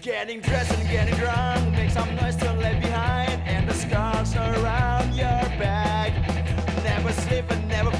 Getting dressed and getting drunk, make some noise to leave behind, and the scars around your back. Never sleep and never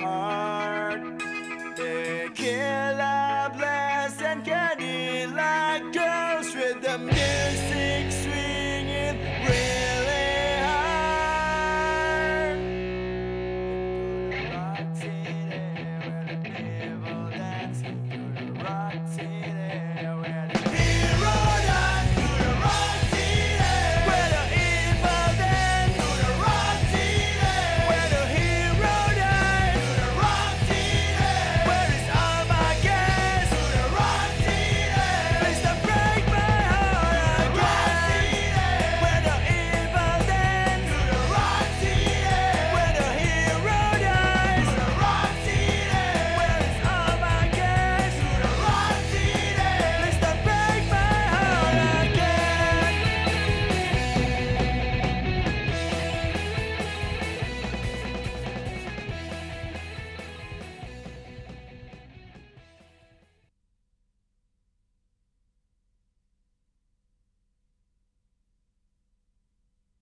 heart.